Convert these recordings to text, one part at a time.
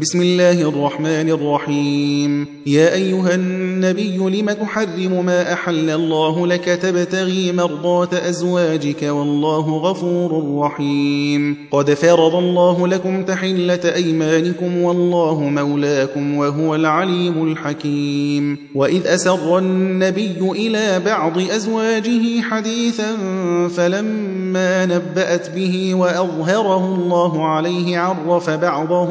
بسم الله الرحمن الرحيم. يا أيها النبي لم تحرم ما أحل الله لك تبتغي مرضات أزواجك والله غفور رحيم. قد فرض الله لكم تحلة أيمانكم والله مولاكم وهو العليم الحكيم. وإذ أسر النبي إلى بعض أزواجه حديثا فلما نبأت به وأظهره الله عليه عرف بعضه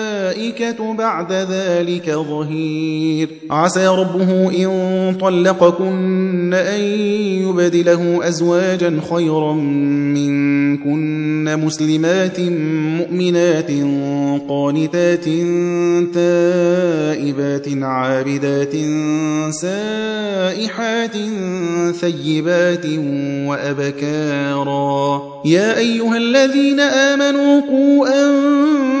بعد ذلك ظهير. عسى ربه إن طلقكن أن يبدله أزواجا خيرا منكن مسلمات مؤمنات قانتات تائبات عابدات سائحات ثيبات وأبكارا. يا أيها الذين آمنوا قوا أنفسكم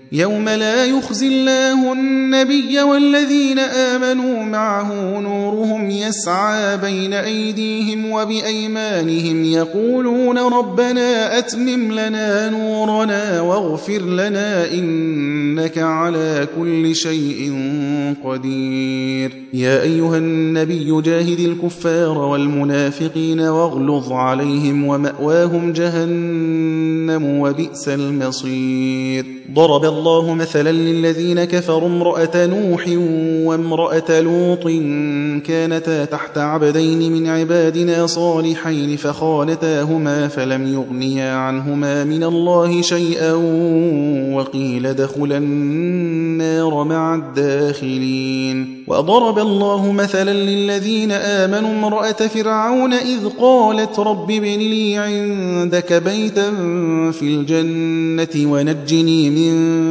يوم لا يخزي الله النبي والذين آمنوا معه نورهم يسعى بين أيديهم وبأيمانهم يقولون ربنا أتمم لنا نورنا واغفر لنا إنك على كل شيء قدير. يا أيها النبي جاهد الكفار والمنافقين واغلظ عليهم ومأواهم جهنم وبئس المصير. ضرب الله مثلا للذين كفروا امرأة نوح وامرأة لوط كانتا تحت عبدين من عبادنا صالحين فخانتاهما فلم يغنيا عنهما من الله شيئا وقيل دخلا النار مع الداخلين. وضرب الله مثلا للذين آمنوا امرأة فرعون إذ قالت رب ابن لي عندك بيتا في الجنة ونجني من